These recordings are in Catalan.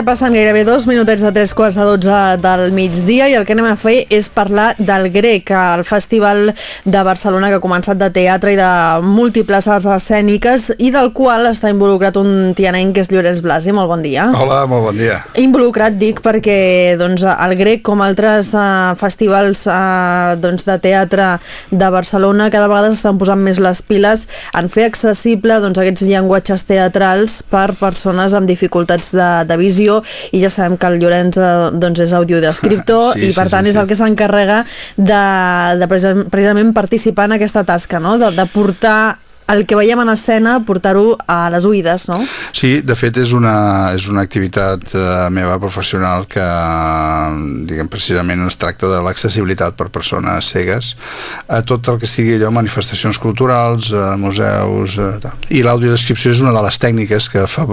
ja passen gairebé dos minutets de tres quarts de dotze del migdia i el que anem a fer és parlar del Grec, el festival de Barcelona que ha començat de teatre i de múltiples arts escèniques i del qual està involucrat un tianenc que és Llorenç Blasi. Molt bon dia. Hola, molt bon dia. Involucrat, dic, perquè doncs, el Grec, com altres uh, festivals uh, doncs, de teatre de Barcelona, cada vegada s'estan posant més les piles en fer accessible doncs, aquests llenguatges teatrals per persones amb dificultats de, de visió i ja sabem que el Llorenç eh, doncs, és audiodescriptor Sí, i per sí, tant sí, és sí. el que s'encarrega de, de precisament participar en aquesta tasca, no? de, de portar el que veiem en escena, portar-ho a les oïdes, no? Sí, de fet és una, és una activitat eh, meva professional que diguem, precisament es tracta de l'accessibilitat per persones cegues a tot el que sigui allò, manifestacions culturals, eh, museus... Eh, tal. I l'audiodescripció és una de les tècniques que fa,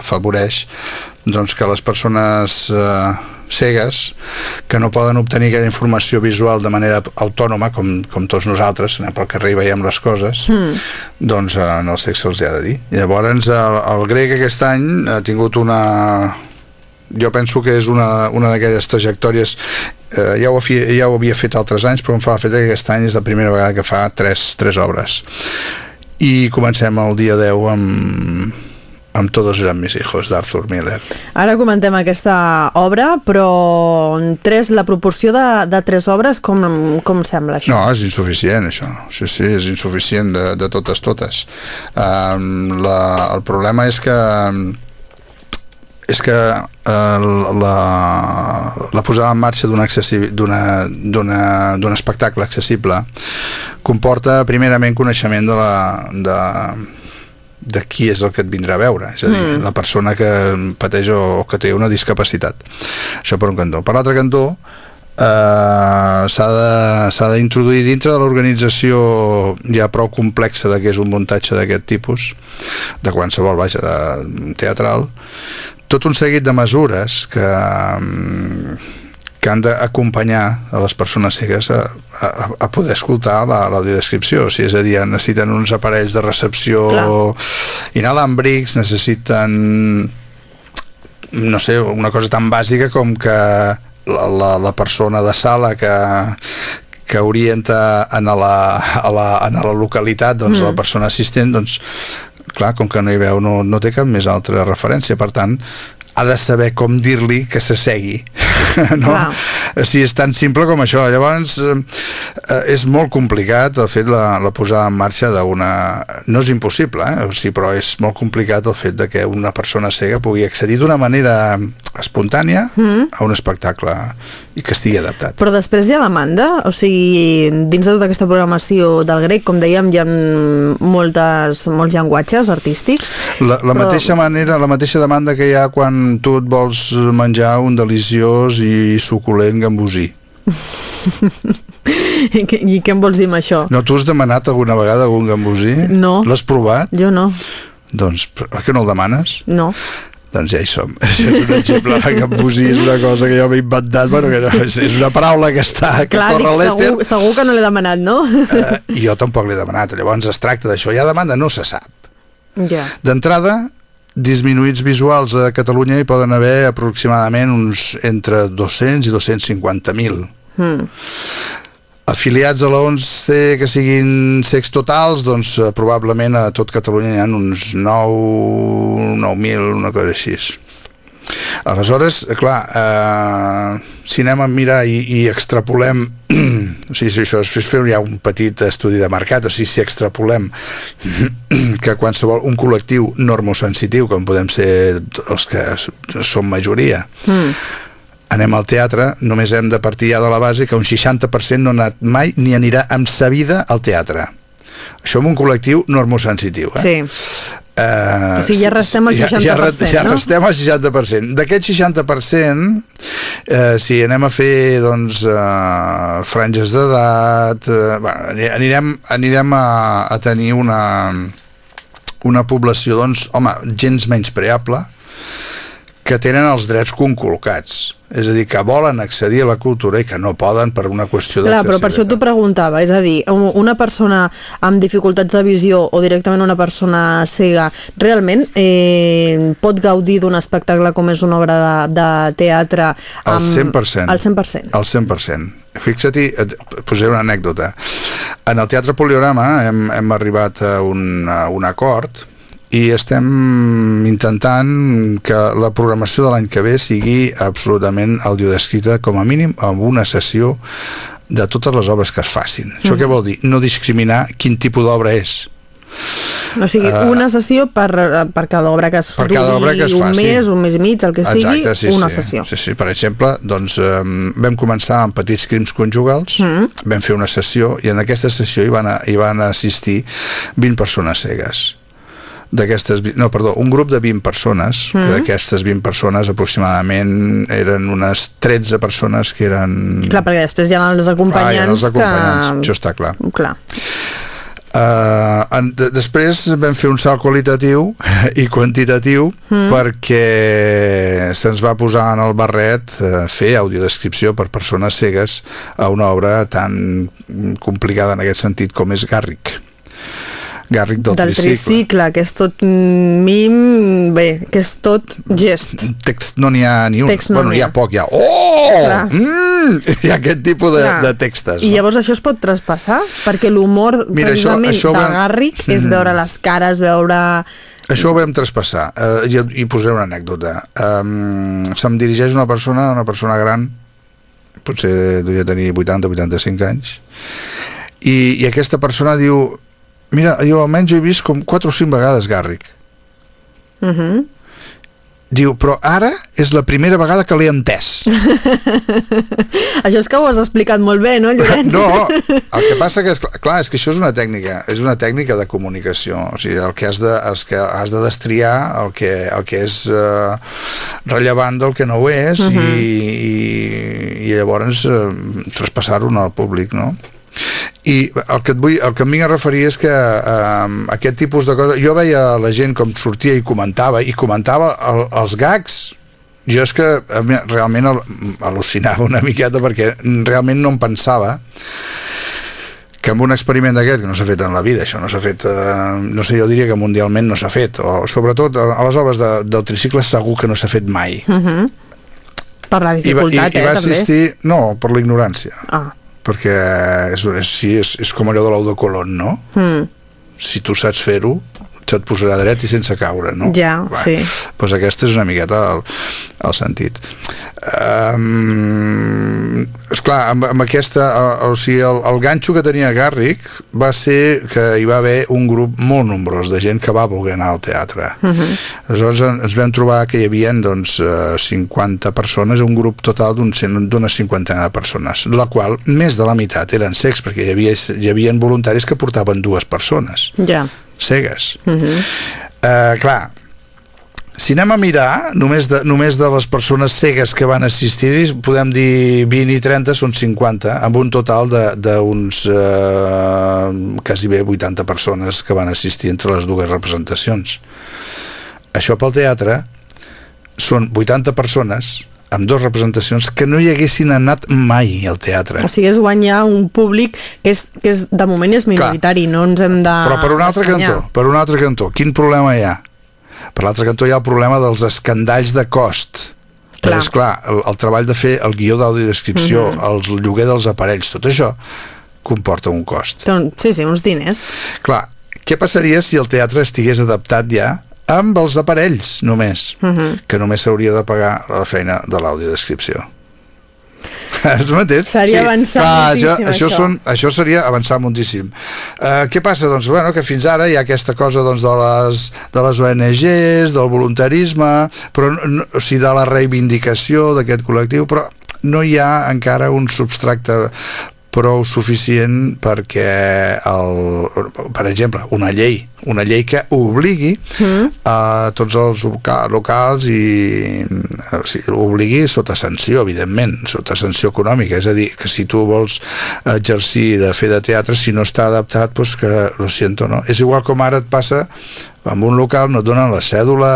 afavoreix doncs, que les persones eh, cegues que no poden obtenir aquella informació visual de manera autònoma com, com tots nosaltres, anem pel carrer i veiem les coses mm. doncs eh, en el sexe els hi ha de dir llavors el, el grec aquest any ha tingut una jo penso que és una, una d'aquelles trajectòries eh, ja, ho, fi- ja ho havia fet altres anys però em fa l'efecte que aquest any és la primera vegada que fa tres, tres obres i comencem el dia 10 amb amb Todos eran mis hijos d'Arthur Miller Ara comentem aquesta obra, però tres, la proporció de, de tres obres, com, com sembla això? No, és insuficient, això. Sí, sí, és insuficient de, de totes, totes. Um, la, el problema és que és que eh, la, la posada en marxa d'un espectacle accessible comporta primerament coneixement de la, de, de qui és el que et vindrà a veure, és a dir, mm. la persona que pateix o, o que té una discapacitat. Això per un cantó. Per l'altre cantó, eh, s'ha d'introduir dintre de l'organització ja prou complexa de que és un muntatge d'aquest tipus, de qualsevol, vaja, de teatral, tot un seguit de mesures que, mm, que han d'acompanyar a les persones cegues a, a, a poder escoltar la- l'audiodescripció. O sigui, és a dir, necessiten uns aparells de recepció Clar. inalàmbrics, necessiten no sé, una cosa tan bàsica com que la, la, la persona de sala que, que orienta en la, a la, en la localitat doncs, mm. la persona assistent doncs, clar, com que no hi veu no, no té cap més altra referència per tant ha de saber com dir-li que s'assegui no? Clar. si és tan simple com això llavors eh, és molt complicat el fet la, la posada en marxa d'una no és impossible eh? o sigui, però és molt complicat el fet de que una persona cega pugui accedir d'una manera espontània mm. a un espectacle i que estigui adaptat Però després hi ha demanda? O sigui, dins de tota aquesta programació del grec, com dèiem, hi ha moltes, molts llenguatges artístics. La, la Però- mateixa manera, la mateixa demanda que hi ha quan tu et vols menjar un deliciós i suculent gambosí. I, què- I què em vols dir amb això? No, tu has demanat alguna vegada algun gambosí? No. L'has provat? Jo no, Doncs, per per què no el demanes? no. Doncs ja hi som. Això és un exemple de gambosí, és una cosa que jo m'he inventat, bueno, que no, és, una paraula que està, que Clar, corre dic, segur, segur que no l'he demanat, no? Eh, jo tampoc l'he demanat, llavors es tracta d'això. Hi ha demanda? No se sap. ja. D'entrada, disminuïts visuals a Catalunya hi poden haver aproximadament uns entre 200 i 250.000. Mm. Afiliats a l'11 que siguin secs totals, doncs eh, probablement a tot Catalunya hi ha uns 9 9.000, una cosa així. Aleshores, eh, clar, eh, si anem a mirar i, i extrapolem, o sigui, si això és fer ja un petit estudi de mercat, o sigui, si extrapolem que qualsevol, un col·lectiu normosensitiu, com podem ser els que som majoria, Mm. Anem al teatre, només hem de partir ja de la base que un 60% no ha anat mai ni anirà amb sa vida al teatre. Això amb un col·lectiu normosensitiu. Eh? Sí. Uh, O sigui, ja restem el 60%, ja, ja, ja no? restem el 60%. D'aquest 60%, eh, si anem a fer doncs, eh, franges d'edat, eh, bueno, ani- anirem, anirem a, a tenir una, una població, doncs, home, gens menys preable, que tenen els drets conculcats és a dir, que volen accedir a la cultura i que no poden per una qüestió Clar, però per això t'ho preguntava, és a dir, una persona amb dificultats de visió o directament una persona cega, realment eh, pot gaudir d'un espectacle com és una obra de, de teatre amb... El 100%. El 100%. El 100%. Fixa't-hi, et posaré una anècdota. En el Teatre Poliorama hem, hem arribat a un, a un acord i estem intentant que la programació de l'any que ve sigui absolutament audiodescrita com a mínim amb una sessió de totes les obres que es facin. Això mm. què vol dir? No discriminar quin tipus d'obra és. O sigui, uh, una sessió per, per cada obra que es per cada obra que es un faci. mes, un mes i mig, el que Exacte, sigui, sí, una sí, sessió. Sí, sí. Per exemple, doncs, vam començar amb petits crims conjugals, mm. vam fer una sessió i en aquesta sessió hi van, a, hi van assistir 20 persones cegues d'aquestes, no, perdó, un grup de 20 persones, mm. d'aquestes 20 persones aproximadament eren unes 13 persones que eren... Clar, perquè després hi ha els acompanyants, ah, els acompanyants que... això està clar. Clar. Uh, en, de, després vam fer un salt qualitatiu i quantitatiu mm. perquè se'ns va posar en el barret uh, fer audiodescripció per persones cegues a una obra tan complicada en aquest sentit com és Garrick Garric del, del tricicle. tricicle, que és tot mim, bé, que és tot gest. Text no n'hi ha ni un. Text no bueno, hi ha poc, hi ha... Oh! Mm! Hi ha aquest tipus de, de textes. I llavors això es pot traspassar? Perquè l'humor, precisament, això, això de Garric mm. és veure les cares, veure... Això ho vam traspassar uh, i, i posaré una anècdota. Um, se'm dirigeix una persona, una persona gran, potser devia tenir 80-85 anys, i, i aquesta persona diu Mira, jo almenys he vist com 4 o 5 vegades Garrick. Uh mhm. -huh. Diu, però ara és la primera vegada que l'he entès. això és que ho has explicat molt bé, no, Llorenç? No, el que passa que, és, clar, és que això és una tècnica, és una tècnica de comunicació. O sigui, el que has de, el que has de destriar el que, el que és uh, rellevant del que no ho és uh -huh. i, i, i llavors uh, traspassar-ho al públic, no? I el que, et vull, el que em vinc a referir és que eh, aquest tipus de coses jo veia la gent com sortia i comentava i comentava el, els gags jo és que realment al·lucinava una miqueta perquè realment no em pensava que amb un experiment d'aquest, que no s'ha fet en la vida, això no s'ha fet, eh, no sé, jo diria que mundialment no s'ha fet, o sobretot a les obres de, del tricicle segur que no s'ha fet mai. Uh mhm. -huh. Per la dificultat, I, i, i va eh, assistir, també? No, per la ignorància. Ah perquè és, és, sí, és, és com allò de l'ou de Colón, no? Mm. Si tu saps fer-ho, se't posarà dret i sense caure, no? Ja, Va, sí. Doncs aquesta és una miqueta el, el sentit. Um, esclar, amb, amb aquesta, o, o sigui, el, el ganxo que tenia Garrick va ser que hi va haver un grup molt nombrós de gent que va voler anar al teatre. Uh -huh. Aleshores ens vam trobar que hi havia doncs, 50 persones, un grup total d'una cinquantena de persones, de la qual més de la meitat eren secs, perquè hi havia, hi havia voluntaris que portaven dues persones. Ja cegues. Uh -huh. uh, clar, si anem a mirar, només de, només de les persones cegues que van assistir podem dir 20 i 30 són 50, amb un total d'uns eh, quasi bé 80 persones que van assistir entre les dues representacions. Això pel teatre són 80 persones amb dues representacions que no hi haguessin anat mai al teatre. O sigui, és guanyar un públic que, és, que és, de moment és minoritari, Clar. no ens hem de... Però per un altre cantó, per un altre cantó, quin problema hi ha? Per l'altre cantó hi ha el problema dels escandalls de cost. Clar. És clar, el, el treball de fer el guió d'audiodescripció, mm -hmm. el lloguer dels aparells, tot això comporta un cost. Sí, sí, uns diners. Clar, què passaria si el teatre estigués adaptat ja amb els aparells només, uh mhm. -huh. que només s'hauria de pagar la feina de l'audiodescripció. És mateix? Seria sí. avançar Clar, moltíssim, això, això. Són, això seria avançar moltíssim. Uh, què passa? Doncs, bueno, que fins ara hi ha aquesta cosa doncs, de, les, de les ONGs, del voluntarisme, però, no, o sigui, de la reivindicació d'aquest col·lectiu, però no hi ha encara un substracte prou suficient perquè el, per exemple una llei una llei que obligui mm. a tots els locals i o sigui, obligui sota sanció evidentment, sota sanció econòmica és a dir, que si tu vols exercir de fer de teatre, si no està adaptat doncs que, lo siento, no? és igual com ara et passa en un local no et donen la cèdula,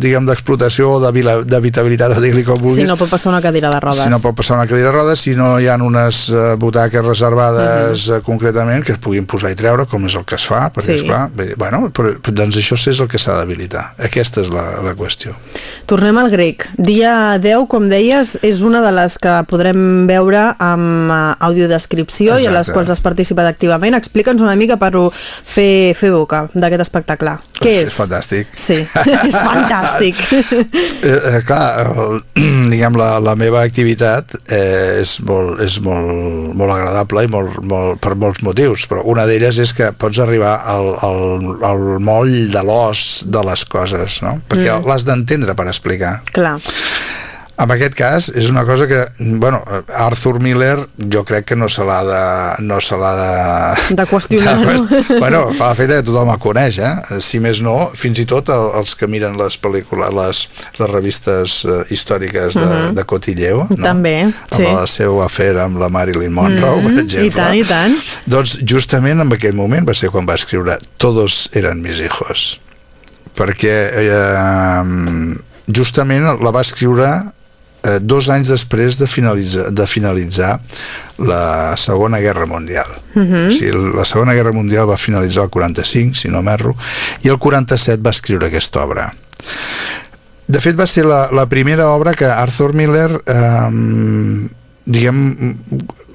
diguem, d'explotació o d'habitabilitat, o dir-li com vulguis. Si no pot passar una cadira de rodes. Si no pot passar una cadira de rodes, si no hi ha unes uh, butaques reservades uh -huh. uh, concretament que es puguin posar i treure, com és el que es fa, perquè, sí. esclar, bé, bueno, però, doncs això és el que s'ha d'habilitar. Aquesta és la, la qüestió. Tornem al grec. Dia 10, com deies, és una de les que podrem veure amb uh, audiodescripció Exacte. i a les quals has participat activament. Explica'ns una mica per fer, fer boca d'aquest espectacle. Què és? És fantàstic. Sí, és fantàstic. eh, eh, clar, el, diguem, la, la meva activitat eh, és, molt, és molt, molt agradable i molt, molt, per molts motius, però una d'elles és que pots arribar al, al, al moll de l'os de les coses, no? Perquè mm. l'has d'entendre per explicar. Clar. En aquest cas és una cosa que, bueno, Arthur Miller jo crec que no se l'ha de... no se l'ha de... De qüestionar, de, no? Bueno, fa la feta que tothom el coneix, eh? Si més no, fins i tot els que miren les pel·lícules, les, les revistes uh, històriques de, uh -huh. de Cotilleo, no? També, sí. Amb la seva afer amb la Marilyn Monroe, mm, per exemple. I tant, i tant. Doncs justament en aquell moment va ser quan va escriure Todos eran mis hijos. Perquè eh, justament la va escriure eh, dos anys després de finalitzar, de finalitzar la Segona Guerra Mundial. Uh -huh. o sigui, la Segona Guerra Mundial va finalitzar el 45, si no m'erro, i el 47 va escriure aquesta obra. De fet, va ser la, la primera obra que Arthur Miller eh, diguem,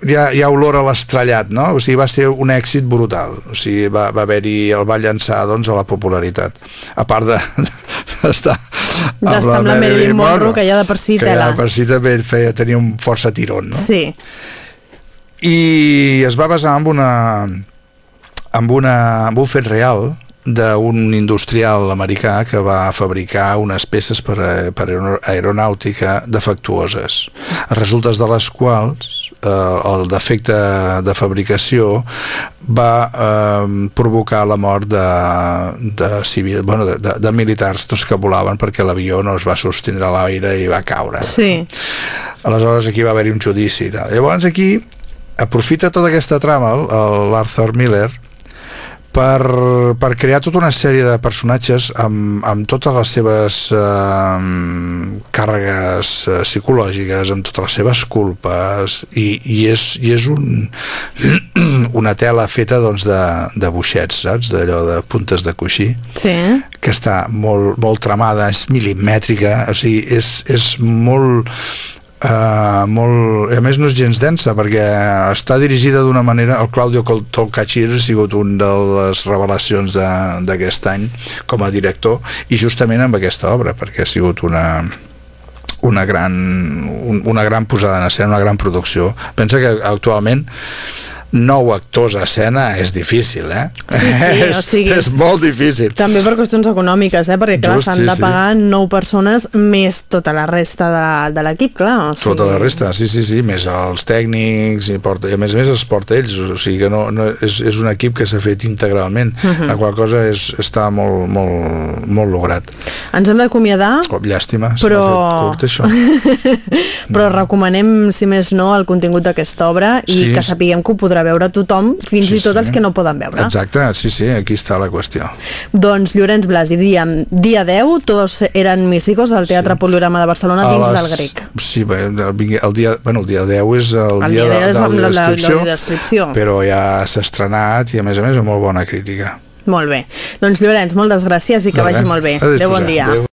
hi ha, hi ha olor a l'estrellat, no? O sigui, va ser un èxit brutal. O sigui, va, va haver-hi, el va llançar, doncs, a la popularitat. A part de, d'estar amb la Marilyn Monroe, que ja de per si que tela. ja de per si també feia, tenia un força tirón, no? Sí. I es va basar en una amb, una, amb un fet real d'un industrial americà que va fabricar unes peces per, a, per aeronàutica defectuoses, resultes de les quals eh, el defecte de fabricació va eh, provocar la mort de, de, civil, bueno, de, de, de militars tots que volaven perquè l'avió no es va sostindre a l'aire i va caure. Sí. Aleshores aquí va haver-hi un judici i tal. Llavors aquí aprofita tota aquesta trama l'Arthur Miller per, per crear tota una sèrie de personatges amb, amb totes les seves eh, càrregues eh, psicològiques, amb totes les seves culpes i, i, és, i és un, una tela feta doncs, de, de buixets, saps? D'allò de puntes de coixí sí. que està molt, molt tramada, és milimètrica o sigui, és, és molt Uh, molt, a més no és gens densa perquè està dirigida d'una manera el Claudio Tolcachir ha sigut un de les revelacions d'aquest any com a director i justament amb aquesta obra perquè ha sigut una una gran, un, una gran posada en escena, una gran producció. Pensa que actualment nou actors a escena és difícil, eh? Sí, sí, és, o sigui... És molt difícil. També per qüestions econòmiques, eh? Perquè, clar, s'han sí, de pagar sí. nou persones més tota la resta de, de l'equip, clar. O sigui... Tota la resta, sí, sí, sí, més els tècnics, i, porta, i a més a més els porta ells, o sigui que no, no, és, és un equip que s'ha fet integralment, uh -huh. la qual cosa és, està molt, molt, molt lograt. Ens hem d'acomiadar. Oh, llàstima, però... curt, això. però recomanem, si més no, el contingut d'aquesta obra i sí, que sapiguem que ho podrà podrà veure tothom, fins sí, i tot sí. els que no poden veure. Exacte, sí, sí, aquí està la qüestió. Doncs Llorenç Blasi, dia, dia 10, tots eren mis hijos al Teatre sí. Poliorama de Barcelona a dins les... del grec. Sí, bé, el, dia, bueno, el dia 10 és el, el dia, dia de, de, de, la descripció, però ja s'ha estrenat i a més a més amb molt bona crítica. Molt bé. Doncs Llorenç, moltes gràcies i que vagi molt bé. Adéu, bon dia. Adéu.